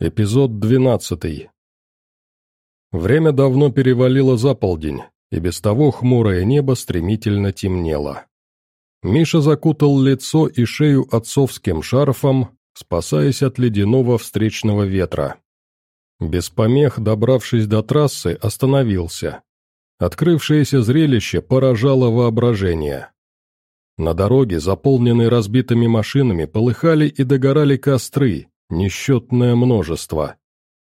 Эпизод двенадцатый. Время давно перевалило за полдень, и без того хмурое небо стремительно темнело. Миша закутал лицо и шею отцовским шарфом, спасаясь от ледяного встречного ветра. Без помех, добравшись до трассы, остановился. Открывшееся зрелище поражало воображение. На дороге, заполненной разбитыми машинами, полыхали и догорали костры, несчетное множество.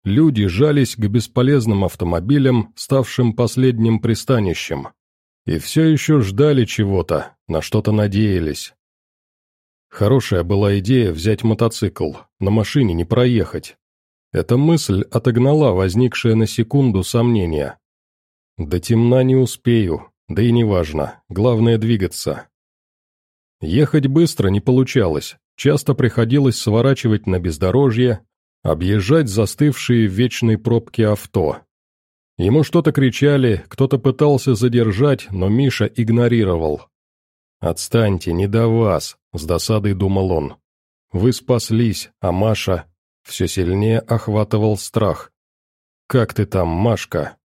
Люди жались к бесполезным автомобилям, ставшим последним пристанищем. И все еще ждали чего-то, на что-то надеялись. Хорошая была идея взять мотоцикл, на машине не проехать. Эта мысль отогнала возникшее на секунду сомнение. До темна не успею, да и неважно, главное двигаться. Ехать быстро не получалось, часто приходилось сворачивать на бездорожье, объезжать застывшие в вечной пробке авто. Ему что-то кричали, кто-то пытался задержать, но Миша игнорировал. «Отстаньте, не до вас», — с досадой думал он. «Вы спаслись, а Маша...» Все сильнее охватывал страх. «Как ты там, Машка?»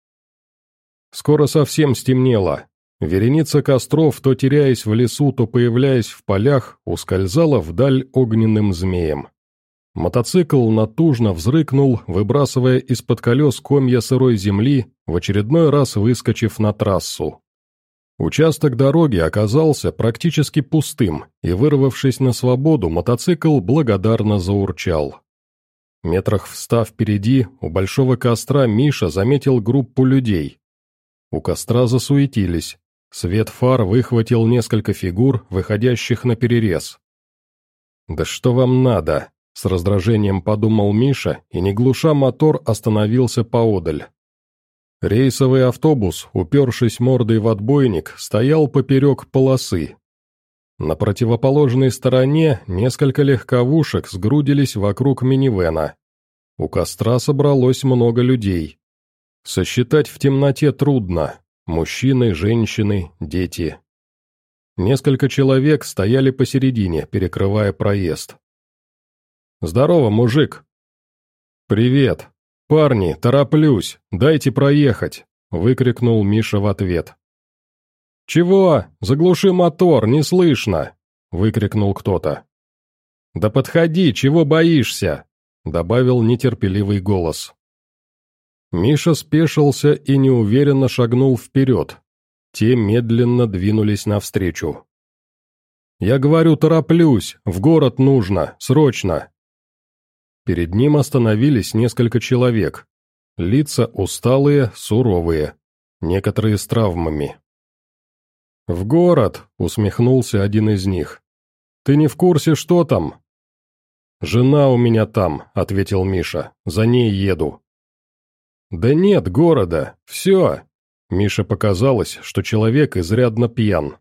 Скоро совсем стемнело, Вереница костров, то теряясь в лесу, то появляясь в полях, ускользала вдаль огненным змеем. Мотоцикл натужно взрыкнул, выбрасывая из-под колес комья сырой земли, в очередной раз выскочив на трассу. Участок дороги оказался практически пустым, и, вырвавшись на свободу, мотоцикл благодарно заурчал. Метрах встав впереди, у большого костра Миша заметил группу людей. У костра засуетились, Свет фар выхватил несколько фигур, выходящих на перерез. «Да что вам надо?» — с раздражением подумал Миша и, не глуша мотор, остановился поодаль. Рейсовый автобус, упершись мордой в отбойник, стоял поперек полосы. На противоположной стороне несколько легковушек сгрудились вокруг минивэна. У костра собралось много людей. Сосчитать в темноте трудно, Мужчины, женщины, дети. Несколько человек стояли посередине, перекрывая проезд. «Здорово, мужик!» «Привет! Парни, тороплюсь, дайте проехать!» — выкрикнул Миша в ответ. «Чего? Заглуши мотор, не слышно!» — выкрикнул кто-то. «Да подходи, чего боишься?» — добавил нетерпеливый голос. Миша спешился и неуверенно шагнул вперед. Те медленно двинулись навстречу. «Я говорю, тороплюсь, в город нужно, срочно!» Перед ним остановились несколько человек. Лица усталые, суровые, некоторые с травмами. «В город!» — усмехнулся один из них. «Ты не в курсе, что там?» «Жена у меня там», — ответил Миша, — «за ней еду». «Да нет города, все!» Мише показалось, что человек изрядно пьян.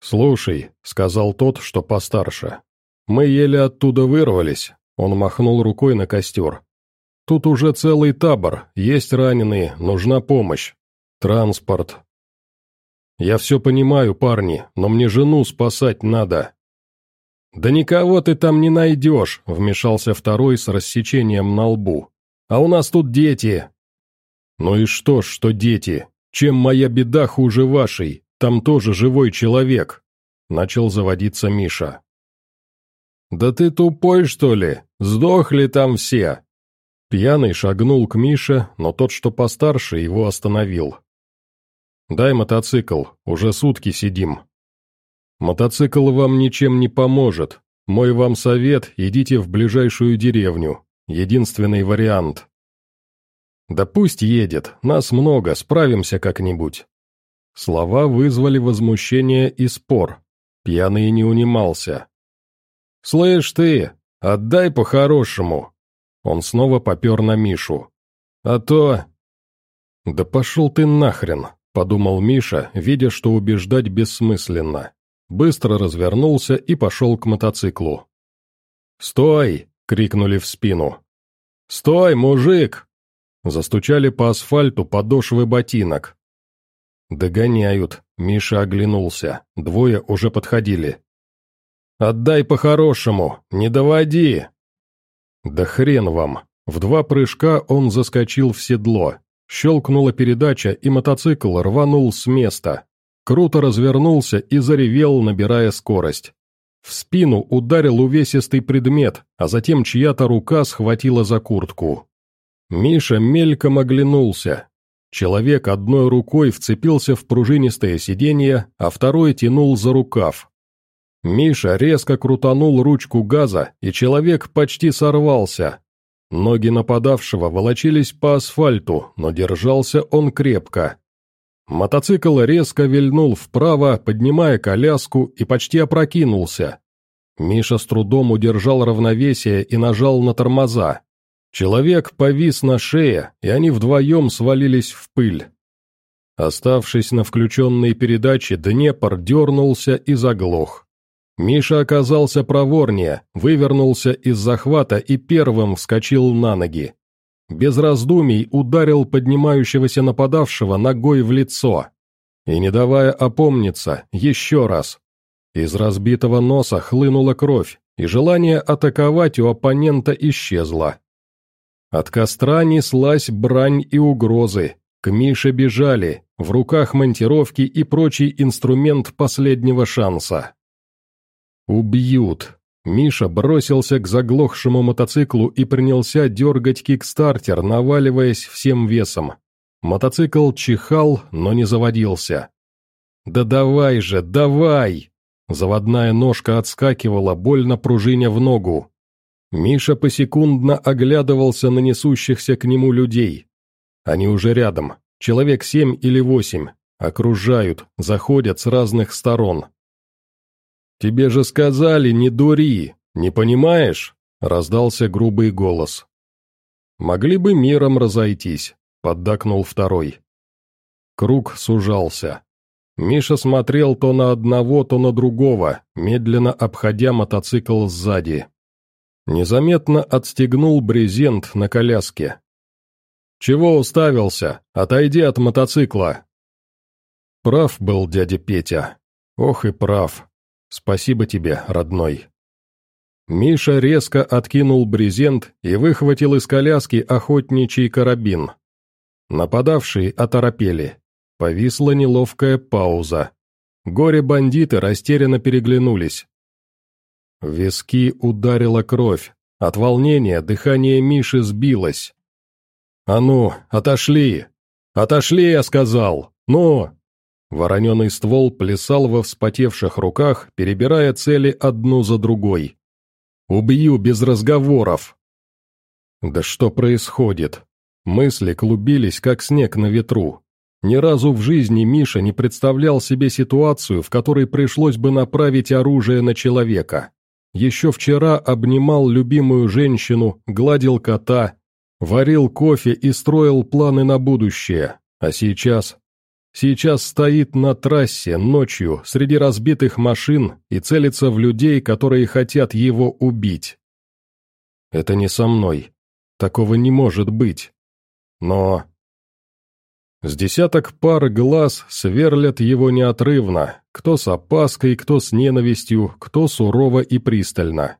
«Слушай», — сказал тот, что постарше, — «мы еле оттуда вырвались», — он махнул рукой на костер. «Тут уже целый табор, есть раненые, нужна помощь. Транспорт». «Я все понимаю, парни, но мне жену спасать надо». «Да никого ты там не найдешь», — вмешался второй с рассечением на лбу. А у нас тут дети!» «Ну и что, что дети? Чем моя беда хуже вашей? Там тоже живой человек!» Начал заводиться Миша. «Да ты тупой, что ли? Сдохли там все!» Пьяный шагнул к Мише, но тот, что постарше, его остановил. «Дай мотоцикл, уже сутки сидим». «Мотоцикл вам ничем не поможет. Мой вам совет, идите в ближайшую деревню. Единственный вариант. Да пусть едет, нас много, справимся как-нибудь. Слова вызвали возмущение и спор. Пьяный не унимался. «Слышь ты, отдай по-хорошему!» Он снова попер на Мишу. «А то...» «Да пошел ты нахрен!» — подумал Миша, видя, что убеждать бессмысленно. Быстро развернулся и пошел к мотоциклу. «Стой!» — крикнули в спину. «Стой, мужик!» Застучали по асфальту подошвы ботинок. «Догоняют», — Миша оглянулся, двое уже подходили. «Отдай по-хорошему, не доводи!» «Да хрен вам!» В два прыжка он заскочил в седло. Щелкнула передача, и мотоцикл рванул с места. Круто развернулся и заревел, набирая скорость. В спину ударил увесистый предмет, а затем чья-то рука схватила за куртку. Миша мельком оглянулся. Человек одной рукой вцепился в пружинистое сиденье, а второй тянул за рукав. Миша резко крутанул ручку газа, и человек почти сорвался. Ноги нападавшего волочились по асфальту, но держался он крепко. Мотоцикл резко вильнул вправо, поднимая коляску, и почти опрокинулся. Миша с трудом удержал равновесие и нажал на тормоза. Человек повис на шее, и они вдвоем свалились в пыль. Оставшись на включенной передаче, Днепр дернулся и заглох. Миша оказался проворнее, вывернулся из захвата и первым вскочил на ноги. Без раздумий ударил поднимающегося нападавшего ногой в лицо. И не давая опомниться, еще раз. Из разбитого носа хлынула кровь, и желание атаковать у оппонента исчезло. От костра неслась брань и угрозы. К Мише бежали, в руках монтировки и прочий инструмент последнего шанса. «Убьют!» Миша бросился к заглохшему мотоциклу и принялся дергать кикстартер, наваливаясь всем весом. Мотоцикл чихал, но не заводился. «Да давай же, давай!» Заводная ножка отскакивала, больно пружиня в ногу. Миша посекундно оглядывался на несущихся к нему людей. Они уже рядом, человек семь или восемь, окружают, заходят с разных сторон. «Тебе же сказали, не дури, не понимаешь?» — раздался грубый голос. «Могли бы миром разойтись», — поддакнул второй. Круг сужался. Миша смотрел то на одного, то на другого, медленно обходя мотоцикл сзади. Незаметно отстегнул брезент на коляске. «Чего уставился? Отойди от мотоцикла!» Прав был дядя Петя. Ох и прав. Спасибо тебе, родной. Миша резко откинул брезент и выхватил из коляски охотничий карабин. Нападавшие оторопели. Повисла неловкая пауза. Горе-бандиты растерянно переглянулись. В виски ударила кровь. От волнения дыхание Миши сбилось. «А ну, отошли! Отошли, я сказал! Ну!» Вороненый ствол плясал во вспотевших руках, перебирая цели одну за другой. «Убью без разговоров!» «Да что происходит?» Мысли клубились, как снег на ветру. Ни разу в жизни Миша не представлял себе ситуацию, в которой пришлось бы направить оружие на человека. Еще вчера обнимал любимую женщину, гладил кота, варил кофе и строил планы на будущее. А сейчас... Сейчас стоит на трассе ночью среди разбитых машин и целится в людей, которые хотят его убить. Это не со мной. Такого не может быть. Но с десяток пар глаз сверлят его неотрывно, кто с опаской, кто с ненавистью, кто сурово и пристально.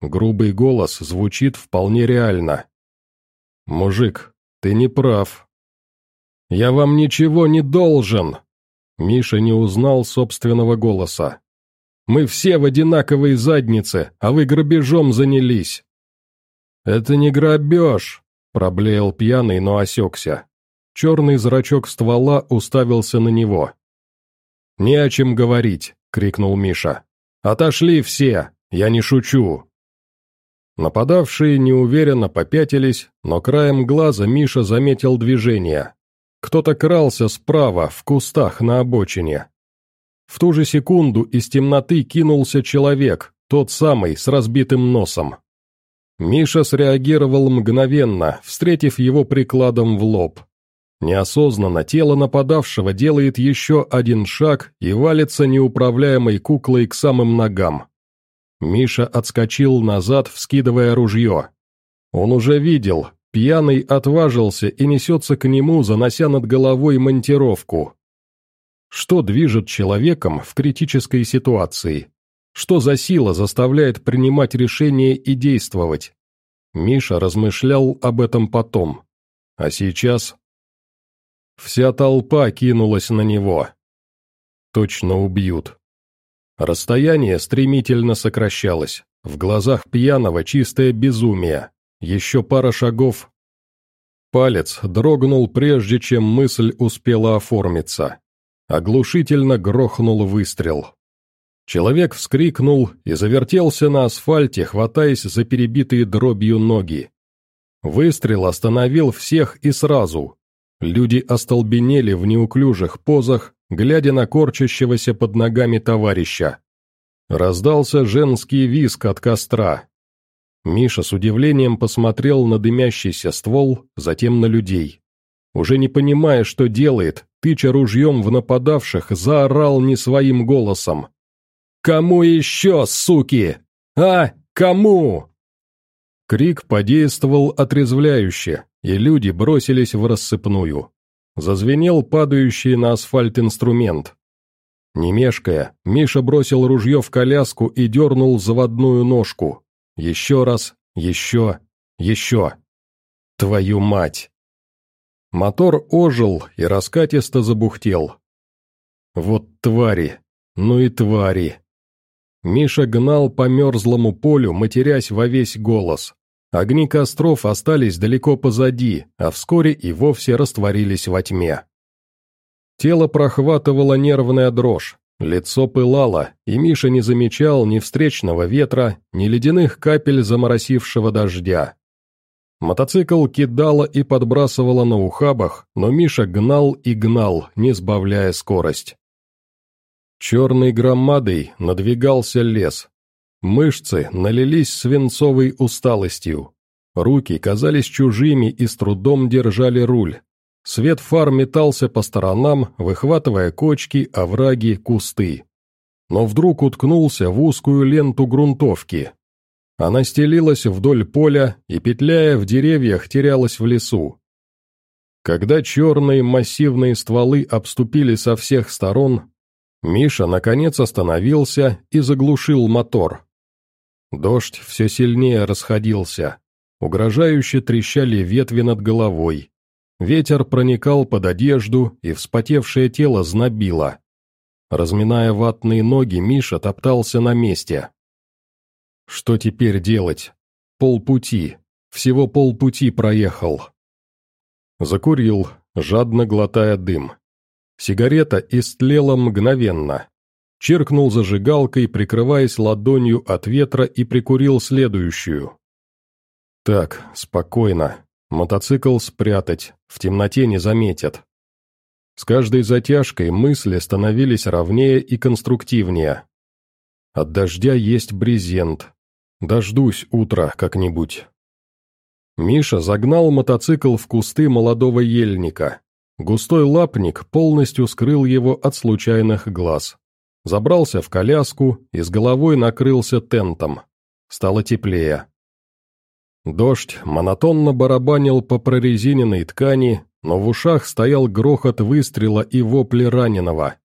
Грубый голос звучит вполне реально. «Мужик, ты не прав». «Я вам ничего не должен!» Миша не узнал собственного голоса. «Мы все в одинаковой заднице, а вы грабежом занялись». «Это не грабеж», — проблеял пьяный, но осекся. Черный зрачок ствола уставился на него. «Не о чем говорить», — крикнул Миша. «Отошли все! Я не шучу!» Нападавшие неуверенно попятились, но краем глаза Миша заметил движение. Кто-то крался справа, в кустах на обочине. В ту же секунду из темноты кинулся человек, тот самый, с разбитым носом. Миша среагировал мгновенно, встретив его прикладом в лоб. Неосознанно тело нападавшего делает еще один шаг и валится неуправляемой куклой к самым ногам. Миша отскочил назад, вскидывая ружье. Он уже видел, пьяный отважился и несется к нему, занося над головой монтировку. Что движет человеком в критической ситуации? Что за сила заставляет принимать решения и действовать? Миша размышлял об этом потом. А сейчас... Вся толпа кинулась на него. Точно убьют. Расстояние стремительно сокращалось. В глазах пьяного чистое безумие. Еще пара шагов. Палец дрогнул, прежде чем мысль успела оформиться. Оглушительно грохнул выстрел. Человек вскрикнул и завертелся на асфальте, хватаясь за перебитые дробью ноги. Выстрел остановил всех и сразу. Люди остолбенели в неуклюжих позах, глядя на корчащегося под ногами товарища. Раздался женский виск от костра. Миша с удивлением посмотрел на дымящийся ствол, затем на людей. Уже не понимая, что делает, тыча ружьем в нападавших, заорал не своим голосом. «Кому еще, суки? А, кому?» Крик подействовал отрезвляюще, и люди бросились в рассыпную. Зазвенел падающий на асфальт инструмент. Не мешкая, Миша бросил ружье в коляску и дернул заводную ножку. Еще раз, еще, еще. Твою мать! Мотор ожил и раскатисто забухтел. Вот твари, ну и твари. Миша гнал по мерзлому полю, матерясь во весь голос. Огни костров остались далеко позади, а вскоре и вовсе растворились во тьме. Тело прохватывало нервная дрожь, лицо пылало, и Миша не замечал ни встречного ветра, ни ледяных капель заморосившего дождя. Мотоцикл кидало и подбрасывало на ухабах, но Миша гнал и гнал, не сбавляя скорость. Черной громадой надвигался лес. Мышцы налились свинцовой усталостью. Руки казались чужими и с трудом держали руль. Свет фар метался по сторонам, выхватывая кочки, овраги, кусты. Но вдруг уткнулся в узкую ленту грунтовки. Она стелилась вдоль поля и, петляя в деревьях, терялась в лесу. Когда черные массивные стволы обступили со всех сторон, Миша, наконец, остановился и заглушил мотор. Дождь все сильнее расходился. Угрожающе трещали ветви над головой. Ветер проникал под одежду, и вспотевшее тело знобило. Разминая ватные ноги, Миша топтался на месте. Что теперь делать? Полпути. Всего полпути проехал. Закурил, жадно глотая дым. Сигарета истлела мгновенно. Черкнул зажигалкой, прикрываясь ладонью от ветра и прикурил следующую. Так, спокойно. Мотоцикл спрятать, в темноте не заметят. С каждой затяжкой мысли становились ровнее и конструктивнее. От дождя есть брезент. Дождусь утра как-нибудь. Миша загнал мотоцикл в кусты молодого ельника. Густой лапник полностью скрыл его от случайных глаз. Забрался в коляску и с головой накрылся тентом. Стало теплее. Дождь монотонно барабанил по прорезиненной ткани, но в ушах стоял грохот выстрела и вопли раненого.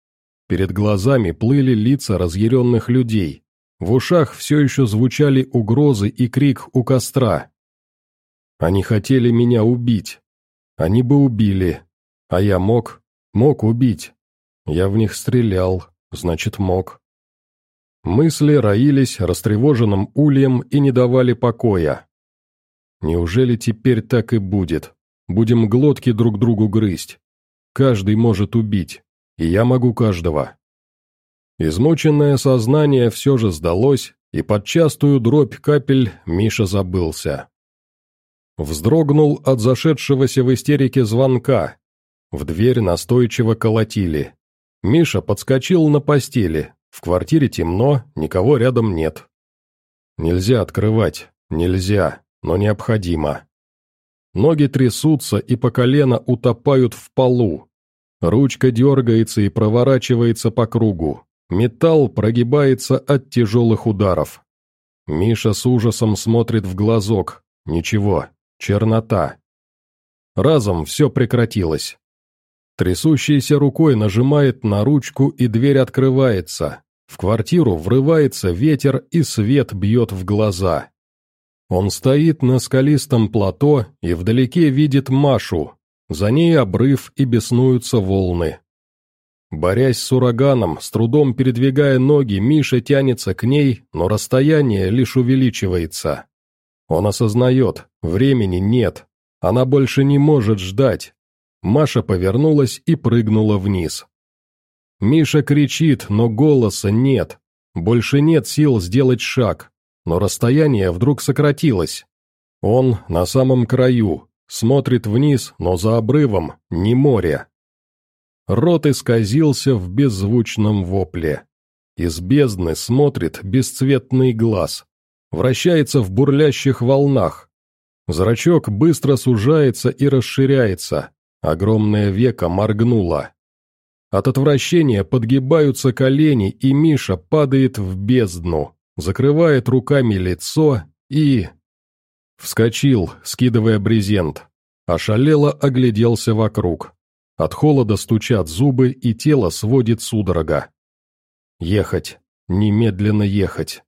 Перед глазами плыли лица разъяренных людей. В ушах все еще звучали угрозы и крик у костра. Они хотели меня убить. Они бы убили, а я мог, мог убить. Я в них стрелял, значит мог. Мысли роились растревоженным ульем и не давали покоя. Неужели теперь так и будет? Будем глотки друг другу грызть. Каждый может убить, и я могу каждого. Измученное сознание все же сдалось, и под частую дробь капель Миша забылся. Вздрогнул от зашедшегося в истерике звонка, в дверь настойчиво колотили. Миша подскочил на постели. В квартире темно, никого рядом нет. Нельзя открывать, нельзя, но необходимо. Ноги трясутся и по колено утопают в полу. Ручка дергается и проворачивается по кругу. Металл прогибается от тяжелых ударов. Миша с ужасом смотрит в глазок. Ничего, чернота. Разом все прекратилось. Трясущейся рукой нажимает на ручку, и дверь открывается. В квартиру врывается ветер, и свет бьет в глаза. Он стоит на скалистом плато и вдалеке видит Машу. За ней обрыв и беснуются волны. Борясь с ураганом, с трудом передвигая ноги, Миша тянется к ней, но расстояние лишь увеличивается. Он осознает, времени нет, она больше не может ждать. Маша повернулась и прыгнула вниз. Миша кричит, но голоса нет. Больше нет сил сделать шаг, но расстояние вдруг сократилось. Он на самом краю, смотрит вниз, но за обрывом не море. Рот исказился в беззвучном вопле. Из бездны смотрит бесцветный глаз. Вращается в бурлящих волнах. Зрачок быстро сужается и расширяется. Огромное веко моргнуло. От отвращения подгибаются колени, и Миша падает в бездну, закрывает руками лицо и... Вскочил, скидывая брезент. Ошалело огляделся вокруг. От холода стучат зубы, и тело сводит судорога. Ехать. Немедленно ехать.